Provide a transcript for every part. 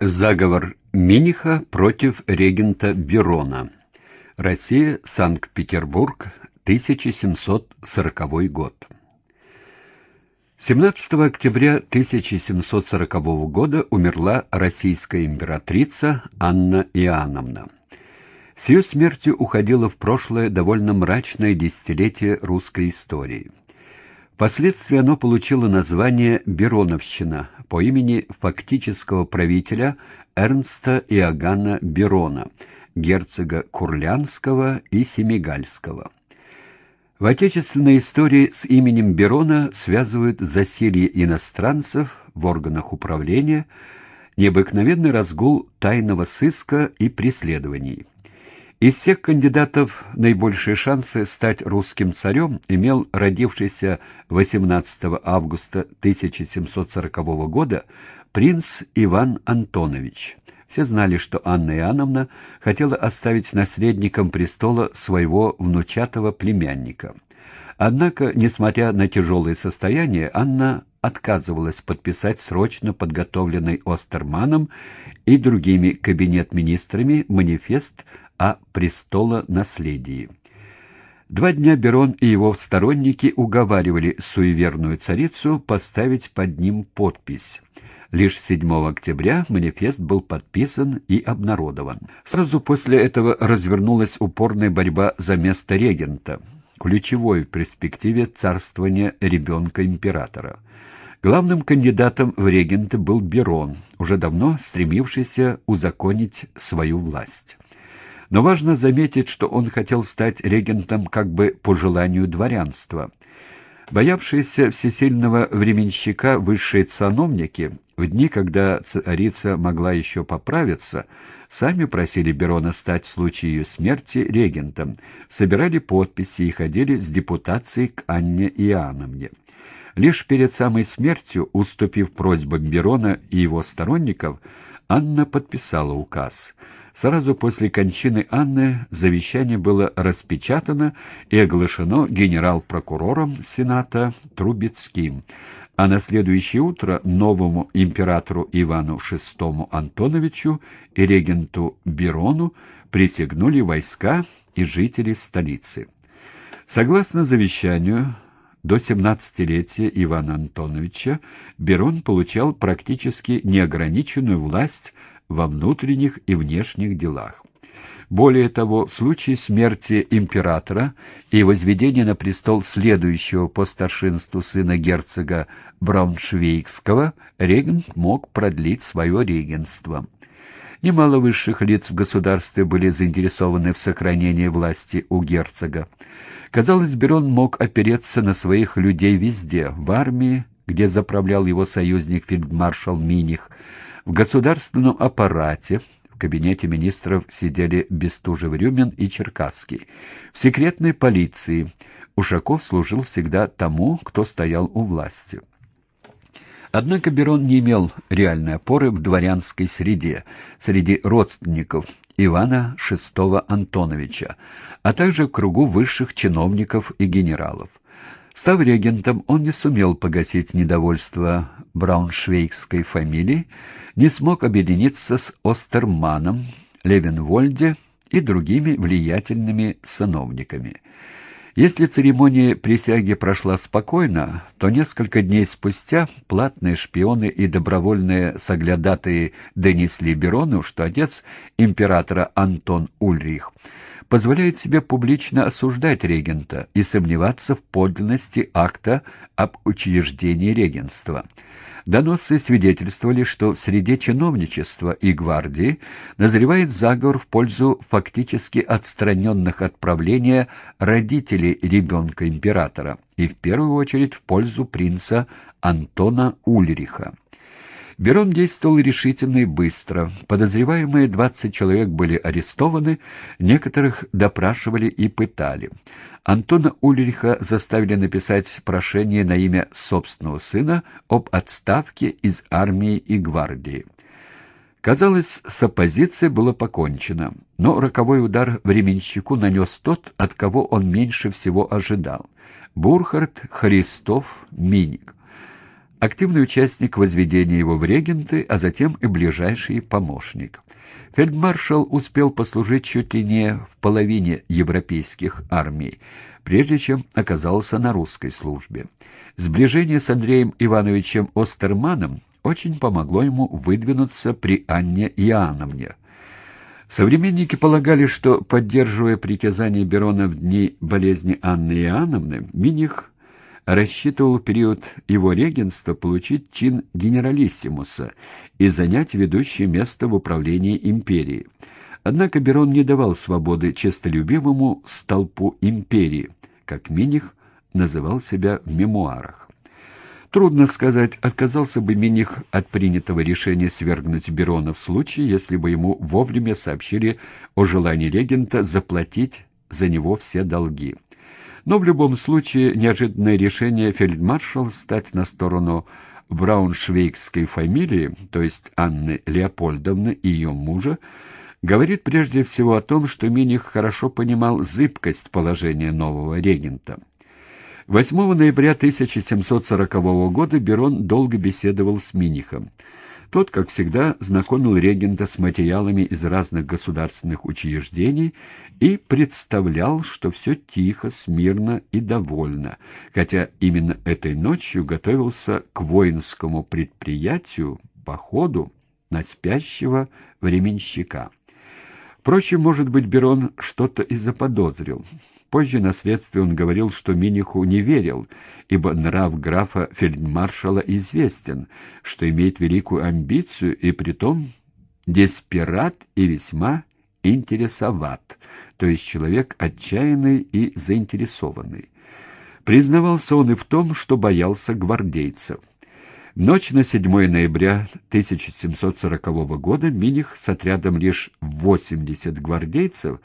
Заговор Миниха против регента Берона. Россия, Санкт-Петербург, 1740 год. 17 октября 1740 года умерла российская императрица Анна Иоанновна. С ее смертью уходило в прошлое довольно мрачное десятилетие русской истории. Впоследствии оно получило название «Бероновщина» по имени фактического правителя Эрнста Иоганна Берона, герцога Курлянского и Семигальского. В отечественной истории с именем Берона связывают засилье иностранцев в органах управления, необыкновенный разгул тайного сыска и преследований. Из всех кандидатов наибольшие шансы стать русским царем имел родившийся 18 августа 1740 года принц Иван Антонович. Все знали, что Анна Иоанновна хотела оставить наследником престола своего внучатого племянника. Однако, несмотря на тяжелое состояние, Анна отказывалась подписать срочно подготовленный Остерманом и другими кабинет-министрами манифест о престолонаследии. Два дня Берон и его сторонники уговаривали суеверную царицу поставить под ним подпись. Лишь 7 октября манифест был подписан и обнародован. Сразу после этого развернулась упорная борьба за место регента, ключевой в перспективе царствования ребенка императора. Главным кандидатом в регенты был Берон, уже давно стремившийся узаконить свою власть. Но важно заметить, что он хотел стать регентом как бы по желанию дворянства. Боявшиеся всесильного временщика высшие цановники, в дни, когда царица могла еще поправиться, сами просили Берона стать в случае ее смерти регентом, собирали подписи и ходили с депутацией к Анне Иоанновне. Лишь перед самой смертью, уступив просьбам Берона и его сторонников, Анна подписала указ — Сразу после кончины Анны завещание было распечатано и оглашено генерал-прокурором Сената Трубецким, а на следующее утро новому императору Ивану VI Антоновичу и регенту Берону присягнули войска и жители столицы. Согласно завещанию, до 17-летия Ивана Антоновича Берон получал практически неограниченную власть во внутренних и внешних делах. Более того, в случае смерти императора и возведения на престол следующего по старшинству сына герцога Брауншвейгского, регент мог продлить свое регенство. Немало высших лиц в государстве были заинтересованы в сохранении власти у герцога. Казалось, Берон мог опереться на своих людей везде, в армии, где заправлял его союзник фельдмаршал Миних, в государственном аппарате, в кабинете министров сидели Бестужев-Рюмин и Черкасский. В секретной полиции Ушаков служил всегда тому, кто стоял у власти. Однако Берон не имел реальной опоры в дворянской среде, среди родственников Ивана VI Антоновича, а также в кругу высших чиновников и генералов. Став регентом, он не сумел погасить недовольство брауншвейгской фамилии, не смог объединиться с Остерманом, Левенвольде и другими влиятельными сановниками. Если церемония присяги прошла спокойно, то несколько дней спустя платные шпионы и добровольные соглядатые донесли Берону, что отец императора Антон Ульрих позволяет себе публично осуждать регента и сомневаться в подлинности акта об учреждении регенства. Доносы свидетельствовали, что в среде чиновничества и гвардии назревает заговор в пользу фактически отстраненных от правления родителей ребенка императора и в первую очередь в пользу принца Антона Ульриха. Берон действовал решительно и быстро. Подозреваемые 20 человек были арестованы, некоторых допрашивали и пытали. Антона Ульриха заставили написать прошение на имя собственного сына об отставке из армии и гвардии. Казалось, с оппозицией было покончено, но роковой удар временщику нанес тот, от кого он меньше всего ожидал — Бурхард Христов Миник. Активный участник возведения его в регенты, а затем и ближайший помощник. Фельдмаршал успел послужить чуть ли не в половине европейских армий, прежде чем оказался на русской службе. Сближение с Андреем Ивановичем Остерманом очень помогло ему выдвинуться при Анне Иоанновне. Современники полагали, что, поддерживая притязания Берона в дни болезни Анны Иоанновны, Миних рассчитывал в период его регенства получить чин генералиссимуса и занять ведущее место в управлении империей. Однако Берон не давал свободы честолюбивому столпу империи, как Миних называл себя в мемуарах. Трудно сказать, отказался бы Миних от принятого решения свергнуть Берона в случае, если бы ему вовремя сообщили о желании регента заплатить за него все долги. Но в любом случае неожиданное решение фельдмаршала стать на сторону брауншвейгской фамилии, то есть Анны Леопольдовны и ее мужа, говорит прежде всего о том, что Миних хорошо понимал зыбкость положения нового регента. 8 ноября 1740 года Берон долго беседовал с Минихом. Тот, как всегда, знакомил регента с материалами из разных государственных учреждений и представлял, что все тихо, смирно и довольно, хотя именно этой ночью готовился к воинскому предприятию, походу на спящего временщика. Впрочем, может быть, Берон что-то и заподозрил. Позже на следствии он говорил, что Миниху не верил, ибо нрав графа фельдмаршала известен, что имеет великую амбицию и притом деспират и весьма интересоват, то есть человек отчаянный и заинтересованный. Признавался он и в том, что боялся гвардейцев. В ночь на 7 ноября 1740 года Миних с отрядом лишь 80 гвардейцев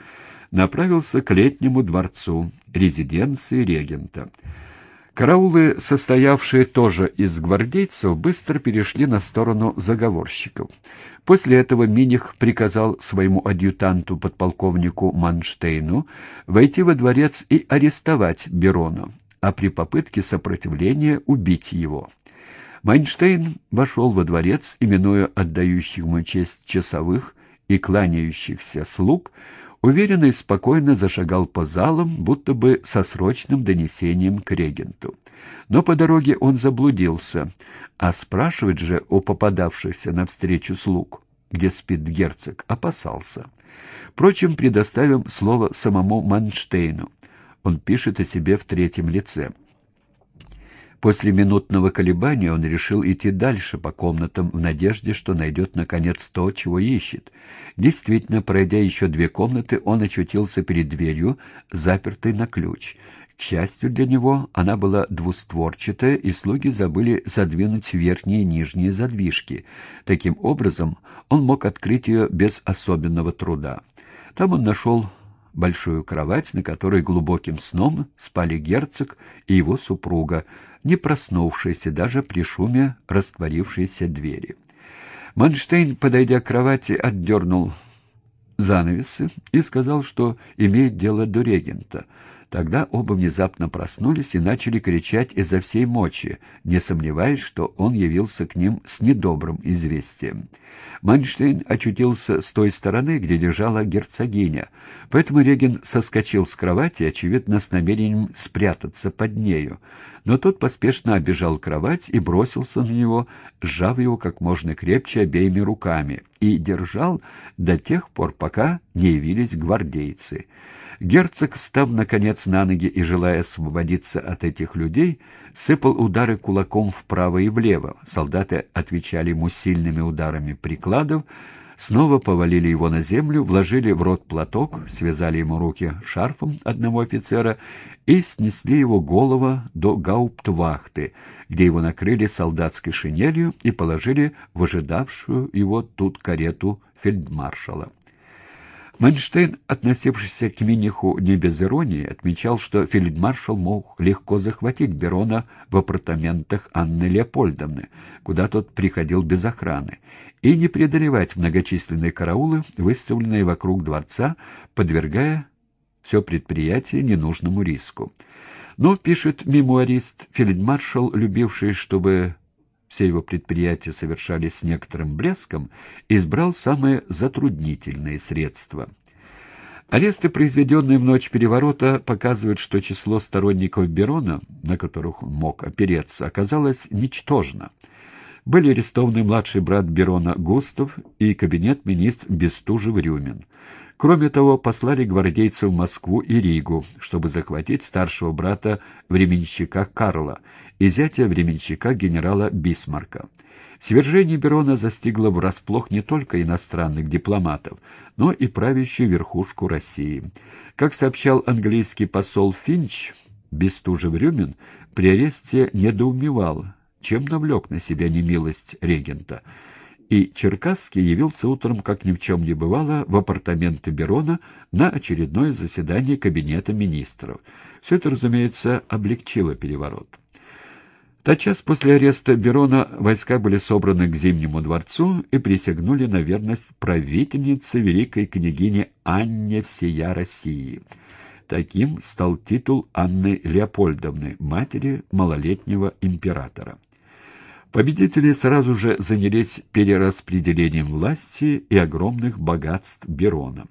направился к летнему дворцу, резиденции регента. Караулы, состоявшие тоже из гвардейцев, быстро перешли на сторону заговорщиков. После этого Миних приказал своему адъютанту, подполковнику Манштейну, войти во дворец и арестовать Берона, а при попытке сопротивления убить его. Майнштейн вошел во дворец, именуя отдающих ему честь часовых и кланяющихся слуг, уверенно и спокойно зашагал по залам, будто бы со срочным донесением к регенту. Но по дороге он заблудился, а спрашивать же о попадавшихся навстречу слуг, где спит герцог, опасался. Впрочем, предоставим слово самому Манштейну. Он пишет о себе в третьем лице. После минутного колебания он решил идти дальше по комнатам в надежде, что найдет, наконец, то, чего ищет. Действительно, пройдя еще две комнаты, он очутился перед дверью, запертой на ключ. К счастью для него, она была двустворчатая, и слуги забыли задвинуть верхние и нижние задвижки. Таким образом, он мог открыть ее без особенного труда. Там он нашел большую кровать, на которой глубоким сном спали герцог и его супруга, не проснувшиеся даже при шуме растворившейся двери. Манштейн, подойдя к кровати, отдернул занавесы и сказал, что имеет дело до регента — Тогда оба внезапно проснулись и начали кричать изо всей мочи, не сомневаясь, что он явился к ним с недобрым известием. Манштейн очутился с той стороны, где лежала герцогиня, поэтому Реген соскочил с кровати, очевидно, с намерением спрятаться под нею. Но тот поспешно обежал кровать и бросился на него, сжав его как можно крепче обеими руками, и держал до тех пор, пока не явились гвардейцы. Герцог, встав наконец на ноги и желая освободиться от этих людей, сыпал удары кулаком вправо и влево. Солдаты отвечали ему сильными ударами прикладов, снова повалили его на землю, вложили в рот платок, связали ему руки шарфом одного офицера и снесли его голову до гауптвахты, где его накрыли солдатской шинелью и положили в ожидавшую его тут карету фельдмаршала. Манштейн, относившийся к Миниху не без иронии, отмечал, что фельдмаршал мог легко захватить Берона в апартаментах Анны Леопольдовны, куда тот приходил без охраны, и не преодолевать многочисленные караулы, выставленные вокруг дворца, подвергая все предприятие ненужному риску. Но, пишет мемуарист, фельдмаршал, любивший, чтобы все его предприятия совершались с некоторым блеском, избрал самые затруднительные средства. Аресты, произведенные в ночь переворота, показывают, что число сторонников Берона, на которых он мог опереться, оказалось ничтожно. Были арестованы младший брат Берона Густав и кабинет министр Бестужев-Рюмин. Кроме того, послали гвардейцев в Москву и Ригу, чтобы захватить старшего брата временщика Карла и зятя временщика генерала Бисмарка. Свержение Берона застигло врасплох не только иностранных дипломатов, но и правящую верхушку России. Как сообщал английский посол Финч, Бестужев-Рюмин при аресте недоумевал, чем навлек на себя немилость регента – и Черкасский явился утром, как ни в чем не бывало, в апартаменты Берона на очередное заседание Кабинета министров. Все это, разумеется, облегчило переворот. Тотчас после ареста Берона войска были собраны к Зимнему дворцу и присягнули на верность правительнице великой княгине Анне всея России. Таким стал титул Анны Леопольдовны, матери малолетнего императора. Победители сразу же занялись перераспределением власти и огромных богатств Берона.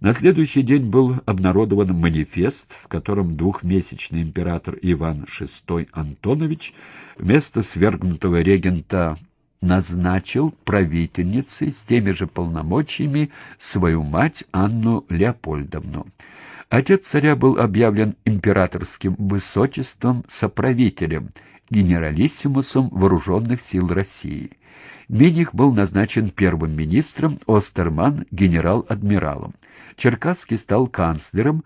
На следующий день был обнародован манифест, в котором двухмесячный император Иван VI Антонович вместо свергнутого регента назначил правительницей с теми же полномочиями свою мать Анну Леопольдовну. Отец царя был объявлен императорским высочеством соправителем генералиссимусом вооруженных сил России. Миних был назначен первым министром, Остерман — генерал-адмиралом. Черкасский стал канцлером,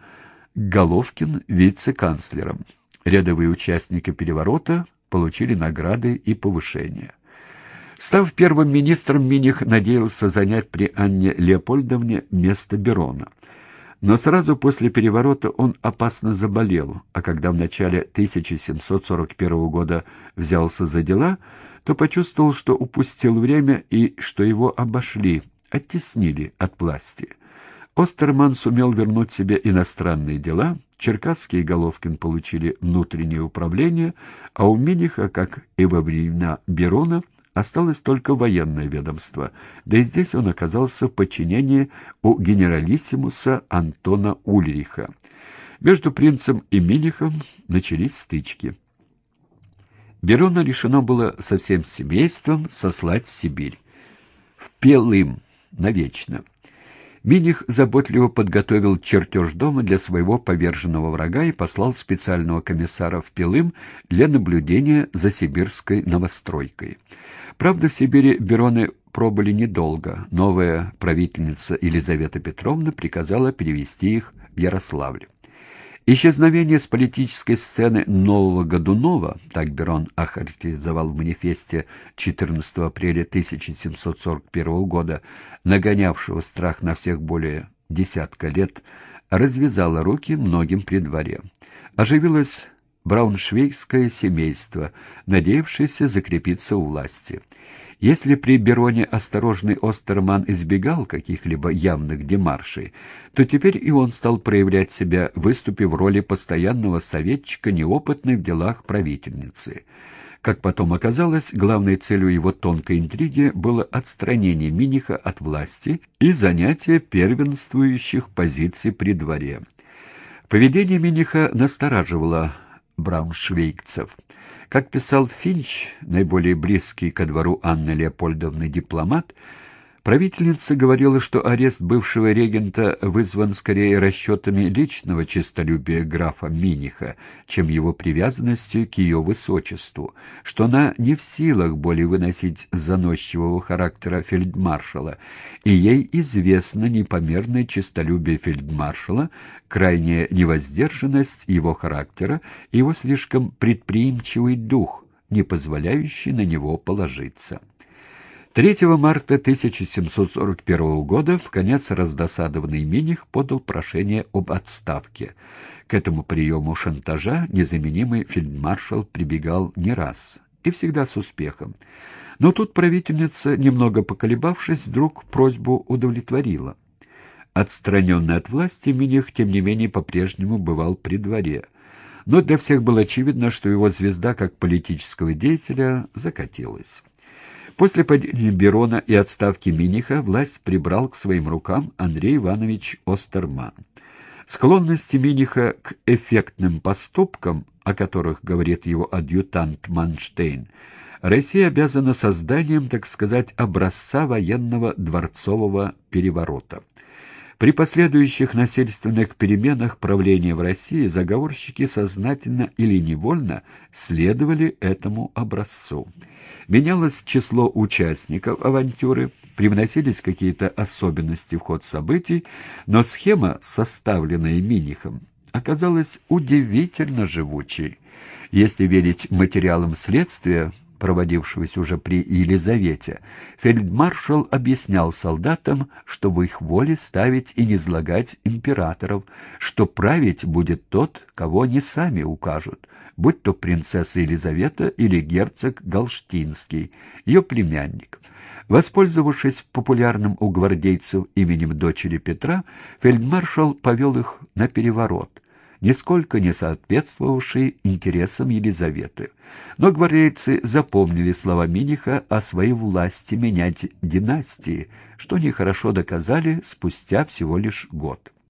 Головкин — вице-канцлером. Рядовые участники переворота получили награды и повышения. Став первым министром, Миних надеялся занять при Анне Леопольдовне место Берона. Но сразу после переворота он опасно заболел, а когда в начале 1741 года взялся за дела, то почувствовал, что упустил время и что его обошли, оттеснили от власти. Остерман сумел вернуть себе иностранные дела, Черкасский и Головкин получили внутреннее управление, а у Миниха, как и во времена Берона, Осталось только военное ведомство, да и здесь он оказался в подчинении у генералиссимуса Антона Ульриха. Между принцем и Минихом начались стычки. Берона решено было со всем семейством сослать в Сибирь. В Пелым, навечно. Миних заботливо подготовил чертеж дома для своего поверженного врага и послал специального комиссара в Пелым для наблюдения за сибирской новостройкой. Правда, в Сибири Бероны пробыли недолго. Новая правительница Елизавета Петровна приказала перевести их в Ярославль. Исчезновение с политической сцены нового Годунова, так Берон охарактеризовал в манифесте 14 апреля 1741 года, нагонявшего страх на всех более десятка лет, развязало руки многим при дворе. Оживилось брауншвейгское семейство, надеявшееся закрепиться у власти. Если при Бероне осторожный Остерман избегал каких-либо явных демаршей, то теперь и он стал проявлять себя, выступив в роли постоянного советчика, неопытной в делах правительницы. Как потом оказалось, главной целью его тонкой интриги было отстранение Миниха от власти и занятие первенствующих позиций при дворе. Поведение Миниха настораживало брауншвейгцев. Как писал Финч, наиболее близкий ко двору Анны Леопольдовны дипломат, Правительница говорила, что арест бывшего регента вызван скорее расчетами личного честолюбия графа Миниха, чем его привязанностью к ее высочеству, что она не в силах более выносить заносчивого характера фельдмаршала, и ей известно непомерное честолюбие фельдмаршала, крайняя невоздержанность его характера и его слишком предприимчивый дух, не позволяющий на него положиться. 3 марта 1741 года в конец раздосадованный Миних подал прошение об отставке. К этому приему шантажа незаменимый фельдмаршал прибегал не раз и всегда с успехом. Но тут правительница, немного поколебавшись, вдруг просьбу удовлетворила. Отстраненный от власти, Миних, тем не менее, по-прежнему бывал при дворе. но для всех было очевидно, что его звезда как политического деятеля закатилась. После падения Берона и отставки Миниха власть прибрал к своим рукам Андрей Иванович Остерман. Склонности Миниха к эффектным поступкам, о которых говорит его адъютант Манштейн, Россия обязана созданием, так сказать, образца военного дворцового переворота. При последующих насильственных переменах правления в России заговорщики сознательно или невольно следовали этому образцу. Менялось число участников авантюры, привносились какие-то особенности в ход событий, но схема, составленная Минихом, оказалась удивительно живучей. Если верить материалам следствия, проводившегося уже при Елизавете, фельдмаршал объяснял солдатам, что в их воле ставить и низлагать императоров, что править будет тот, кого они сами укажут, будь то принцесса Елизавета или герцог Галштинский, ее племянник. Воспользовавшись популярным у гвардейцев именем дочери Петра, фельдмаршал повел их на переворот — нисколько не соответствовавший интересам Елизаветы. Но гвардейцы запомнили слова Миниха о своей власти менять династии, что они хорошо доказали спустя всего лишь год.